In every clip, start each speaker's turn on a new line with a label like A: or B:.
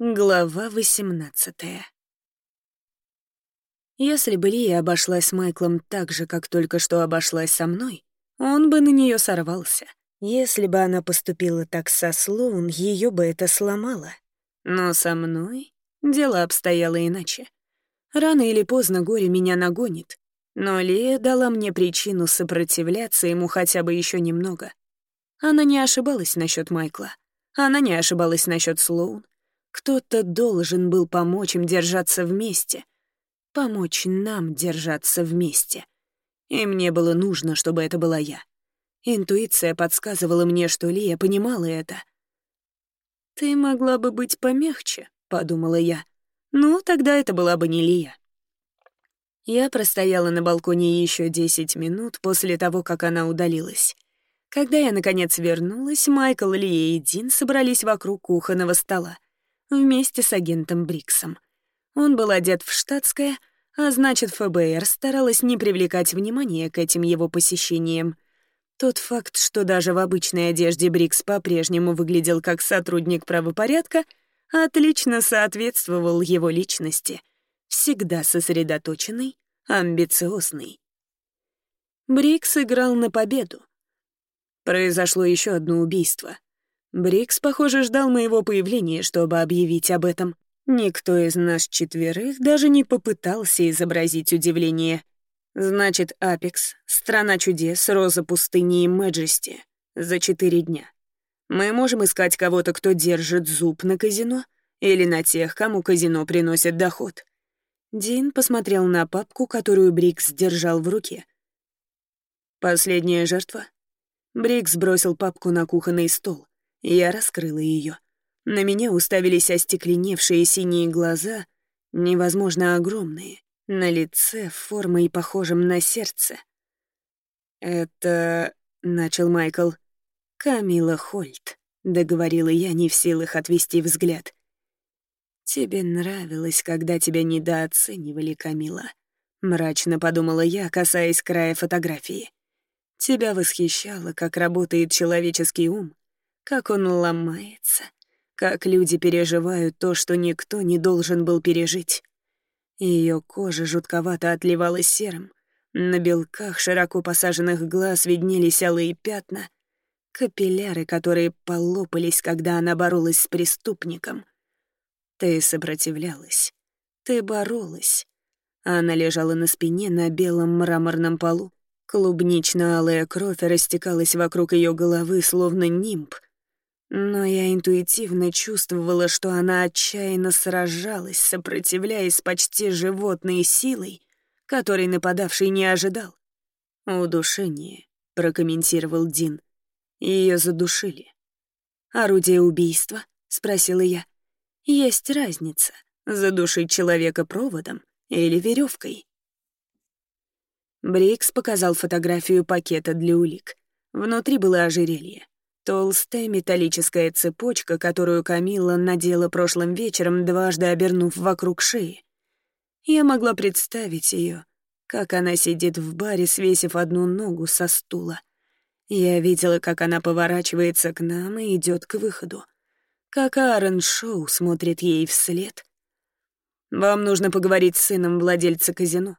A: Глава 18 Если бы Лия обошлась с Майклом так же, как только что обошлась со мной, он бы на нее сорвался. Если бы она поступила так со Слоун, ее бы это сломало. Но со мной дело обстояло иначе. Рано или поздно горе меня нагонит, но Лия дала мне причину сопротивляться ему хотя бы еще немного. Она не ошибалась насчет Майкла. Она не ошибалась насчет Слоун. Кто-то должен был помочь им держаться вместе. Помочь нам держаться вместе. И мне было нужно, чтобы это была я. Интуиция подсказывала мне, что Лия понимала это. «Ты могла бы быть помягче», — подумала я. «Ну, тогда это была бы не Лия». Я простояла на балконе еще десять минут после того, как она удалилась. Когда я, наконец, вернулась, Майкл, Лия и Дин собрались вокруг кухонного стола вместе с агентом Бриксом. Он был одет в штатское, а значит, ФБР старалась не привлекать внимания к этим его посещениям. Тот факт, что даже в обычной одежде Брикс по-прежнему выглядел как сотрудник правопорядка, отлично соответствовал его личности, всегда сосредоточенный, амбициозный. Брикс играл на победу. Произошло еще одно убийство — Брикс, похоже, ждал моего появления, чтобы объявить об этом. Никто из нас четверых даже не попытался изобразить удивление. Значит, Апекс, Страна чудес, Роза пустыни и Мэджести. За четыре дня. Мы можем искать кого-то, кто держит зуб на казино, или на тех, кому казино приносит доход. Дин посмотрел на папку, которую Брикс держал в руке. Последняя жертва. Брикс бросил папку на кухонный стол. Я раскрыла ее. На меня уставились остекленевшие синие глаза, невозможно огромные, на лице формой, похожем на сердце. «Это...» — начал Майкл. «Камила Хольт», — договорила я, не в силах отвести взгляд. «Тебе нравилось, когда тебя недооценивали, Камила», — мрачно подумала я, касаясь края фотографии. «Тебя восхищало, как работает человеческий ум, как он ломается, как люди переживают то, что никто не должен был пережить. Ее кожа жутковато отливала серым, на белках широко посаженных глаз виднелись алые пятна, капилляры, которые полопались, когда она боролась с преступником. Ты сопротивлялась, ты боролась. Она лежала на спине на белом мраморном полу. Клубнично-алая кровь растекалась вокруг ее головы, словно нимб — но я интуитивно чувствовала, что она отчаянно сражалась, сопротивляясь почти животной силой, которой нападавший не ожидал. «Удушение», — прокомментировал Дин. Ее задушили. «Орудие убийства?» — спросила я. «Есть разница, задушить человека проводом или веревкой. Брикс показал фотографию пакета для улик. Внутри было ожерелье. Толстая металлическая цепочка, которую Камилла надела прошлым вечером, дважды обернув вокруг шеи. Я могла представить ее, как она сидит в баре, свесив одну ногу со стула. Я видела, как она поворачивается к нам и идет к выходу. Как Аарон Шоу смотрит ей вслед. «Вам нужно поговорить с сыном владельца казино».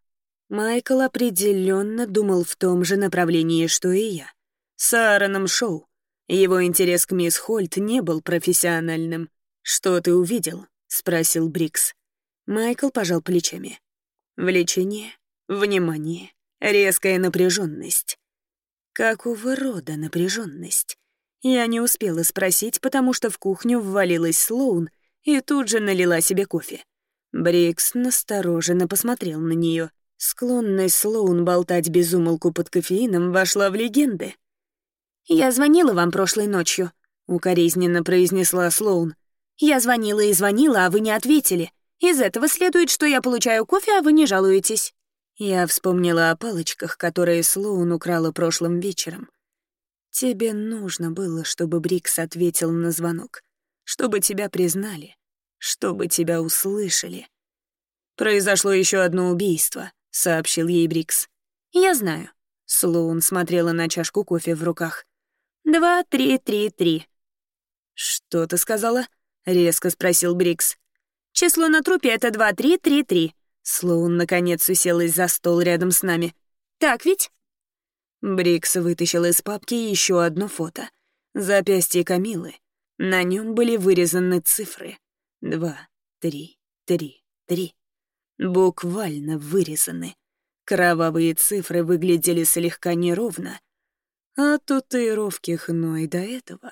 A: Майкл определенно думал в том же направлении, что и я. С Аароном Шоу. Его интерес к мисс Хольт не был профессиональным. «Что ты увидел?» — спросил Брикс. Майкл пожал плечами. Влечение, внимание, резкая напряженность. Какого рода напряженность? Я не успела спросить, потому что в кухню ввалилась Слоун и тут же налила себе кофе. Брикс настороженно посмотрел на нее. Склонность Слоун болтать без умолку под кофеином вошла в легенды. «Я звонила вам прошлой ночью», — укоризненно произнесла Слоун. «Я звонила и звонила, а вы не ответили. Из этого следует, что я получаю кофе, а вы не жалуетесь». Я вспомнила о палочках, которые Слоун украла прошлым вечером. «Тебе нужно было, чтобы Брикс ответил на звонок, чтобы тебя признали, чтобы тебя услышали». «Произошло еще одно убийство», — сообщил ей Брикс. «Я знаю». Слоун смотрела на чашку кофе в руках. Два, три, три, три». «Что ты сказала?» — резко спросил Брикс. «Число на трупе — это 2-3-3-3». Слоун, наконец, уселась за стол рядом с нами. «Так ведь?» Брикс вытащил из папки еще одно фото. Запястье Камилы. На нем были вырезаны цифры. Два, три, три, три. Буквально вырезаны. Кровавые цифры выглядели слегка неровно. А татуировки Хно и до этого.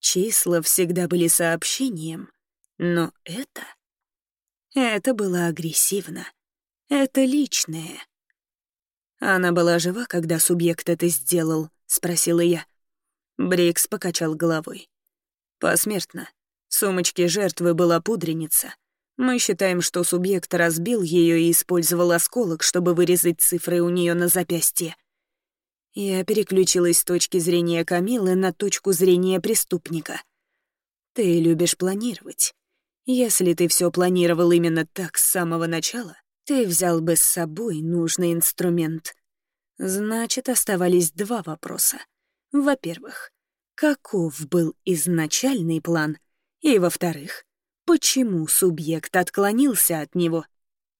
A: Числа всегда были сообщением. Но это... Это было агрессивно. Это личное. Она была жива, когда субъект это сделал, спросила я. Брикс покачал головой. Посмертно. В сумочке жертвы была пудреница. Мы считаем, что субъект разбил ее и использовал осколок, чтобы вырезать цифры у нее на запястье. Я переключилась с точки зрения Камилы на точку зрения преступника. Ты любишь планировать. Если ты все планировал именно так с самого начала, ты взял бы с собой нужный инструмент. Значит, оставались два вопроса. Во-первых, каков был изначальный план? И, во-вторых, почему субъект отклонился от него?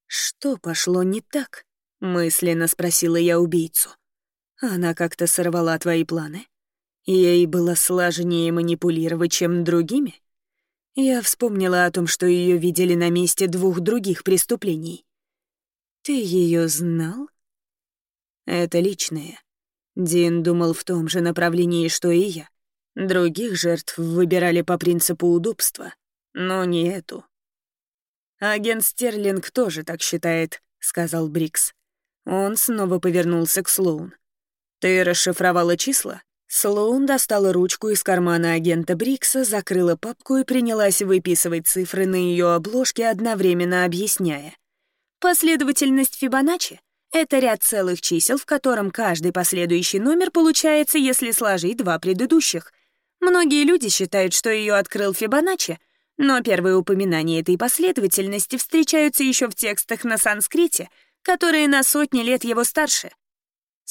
A: Что пошло не так? Мысленно спросила я убийцу. Она как-то сорвала твои планы? Ей было сложнее манипулировать, чем другими? Я вспомнила о том, что ее видели на месте двух других преступлений. Ты ее знал? Это личное. Дин думал в том же направлении, что и я. Других жертв выбирали по принципу удобства, но не эту. «Агент Стерлинг тоже так считает», — сказал Брикс. Он снова повернулся к Слоун. «Ты расшифровала числа?» Слоун достала ручку из кармана агента Брикса, закрыла папку и принялась выписывать цифры на ее обложке, одновременно объясняя. Последовательность Фибоначчи — это ряд целых чисел, в котором каждый последующий номер получается, если сложить два предыдущих. Многие люди считают, что ее открыл Фибоначчи, но первые упоминания этой последовательности встречаются еще в текстах на санскрите, которые на сотни лет его старше.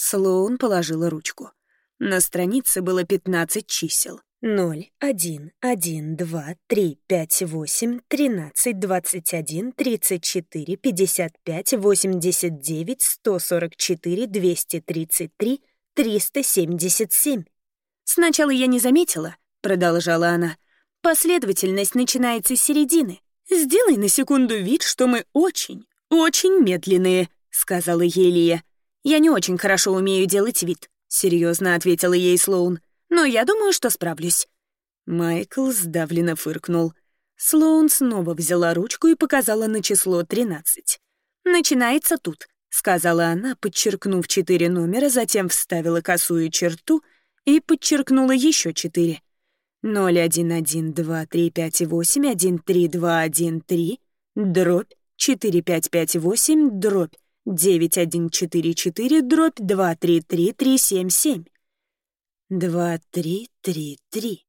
A: Слоун положила ручку. На странице было 15 чисел. 0, 1, 1, 2, 3, 5, 8, 13, 21, 34, 55, 89, 144, 233, 377. «Сначала я не заметила», — продолжала она. «Последовательность начинается с середины. Сделай на секунду вид, что мы очень, очень медленные», — сказала Елия. «Я не очень хорошо умею делать вид», — серьезно ответила ей Слоун но я думаю, что справлюсь». Майкл сдавленно фыркнул. Слоун снова взяла ручку и показала на число 13. «Начинается тут», — сказала она, подчеркнув четыре номера, затем вставила косую черту и подчеркнула еще четыре. 0, 1, 1, 2, 3, 5, 8, 1, 3, 2, 1, 3, дробь, 4, 5, 5, 8, дробь, 9, 1, 4, 4, дробь, 2, 3, 3, 3, 7, 7. Два, три, три, три.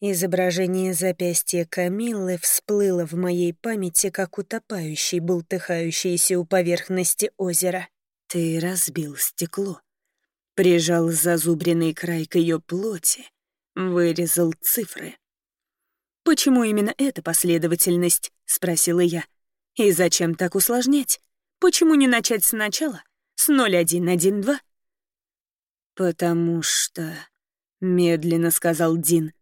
A: Изображение запястья Камиллы всплыло в моей памяти, как утопающий, бултыхающийся у поверхности озера. Ты разбил стекло. Прижал зазубренный край к ее плоти, вырезал цифры. «Почему именно эта последовательность?» — спросила я. «И зачем так усложнять? Почему не начать сначала? С 0112?» «Потому что...» медленно сказал Дин.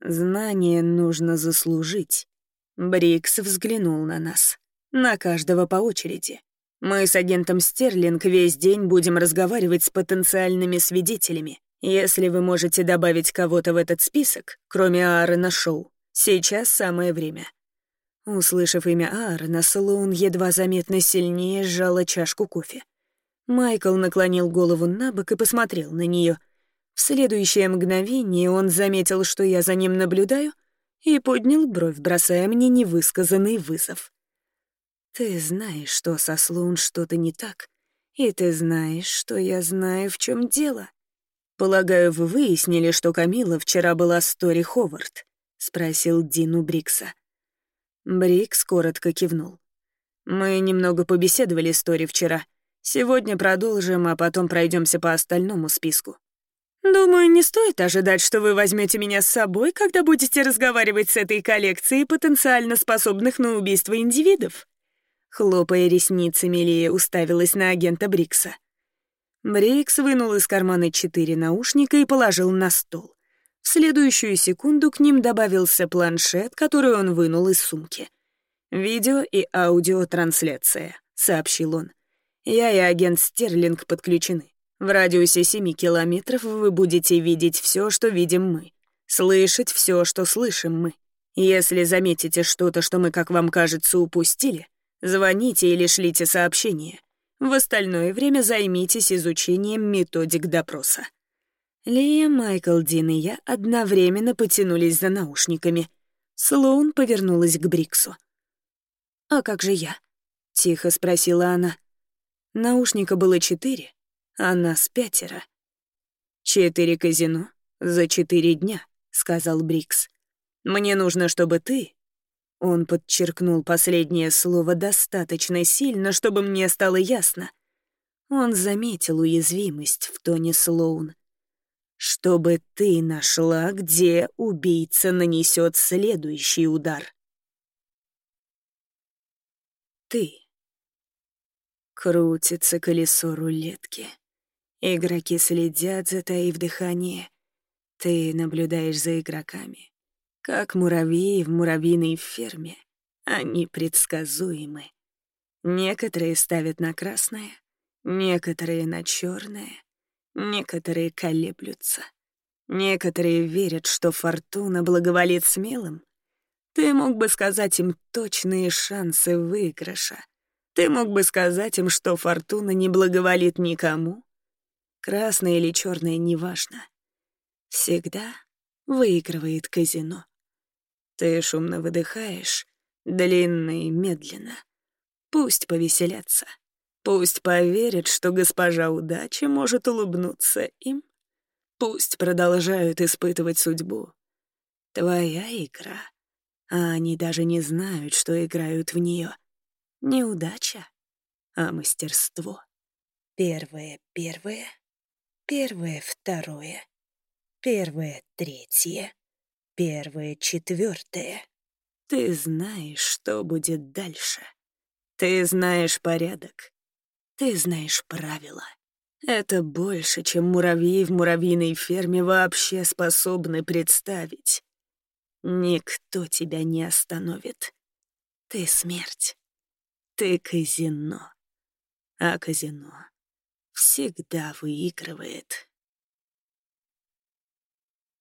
A: Знание нужно заслужить. Брикс взглянул на нас. На каждого по очереди. Мы с агентом Стерлинг весь день будем разговаривать с потенциальными свидетелями. Если вы можете добавить кого-то в этот список, кроме Аарона Шоу, сейчас самое время. Услышав имя Аарона, Слоун едва заметно сильнее сжала чашку кофе. Майкл наклонил голову на бок и посмотрел на нее — в следующее мгновение он заметил, что я за ним наблюдаю, и поднял бровь, бросая мне невысказанный вызов. «Ты знаешь, что со Слоун что-то не так, и ты знаешь, что я знаю, в чем дело. Полагаю, вы выяснили, что Камила вчера была с Тори Ховард?» — спросил Дин у Брикса. Брикс коротко кивнул. «Мы немного побеседовали с Тори вчера. Сегодня продолжим, а потом пройдемся по остальному списку. Думаю, не стоит ожидать, что вы возьмете меня с собой, когда будете разговаривать с этой коллекцией потенциально способных на убийство индивидов. Хлопая ресницами, Лия уставилась на агента Брикса. Брикс вынул из кармана четыре наушника и положил на стол. В следующую секунду к ним добавился планшет, который он вынул из сумки. «Видео и аудиотрансляция», — сообщил он. «Я и агент Стерлинг подключены. В радиусе семи километров вы будете видеть все, что видим мы, слышать все, что слышим мы. Если заметите что-то, что мы, как вам кажется, упустили, звоните или шлите сообщение. В остальное время займитесь изучением методик допроса». Лия, Майкл, Дин и я одновременно потянулись за наушниками. Слоун повернулась к Бриксу. «А как же я?» — тихо спросила она. Наушника было четыре, а нас пятеро. «Четыре казино за четыре дня», — сказал Брикс. «Мне нужно, чтобы ты...» Он подчеркнул последнее слово достаточно сильно, чтобы мне стало ясно. Он заметил уязвимость в тоне Слоун. «Чтобы ты нашла, где убийца нанесет следующий удар». «Ты». Крутится колесо рулетки. Игроки следят, затаив дыхание. Ты наблюдаешь за игроками. Как муравьи в муравьиной ферме. Они предсказуемы. Некоторые ставят на красное, некоторые на черное, некоторые колеблются. Некоторые верят, что фортуна благоволит смелым. Ты мог бы сказать им точные шансы выигрыша. Ты мог бы сказать им, что фортуна не благоволит никому, Красное или черное, неважно. Всегда выигрывает казино. Ты шумно выдыхаешь, длинно и медленно. Пусть повеселятся. Пусть поверят, что госпожа удачи может улыбнуться им. Пусть продолжают испытывать судьбу. Твоя игра. А они даже не знают, что играют в нее. Не удача, а мастерство. Первое, первое — Первое, второе. Первое, третье. Первое, четвертое. Ты знаешь, что будет дальше. Ты знаешь порядок. Ты знаешь правила. Это больше, чем муравьи в муравьиной ферме вообще способны представить. Никто тебя не остановит. Ты смерть. Ты казино. А казино всегда выигрывает.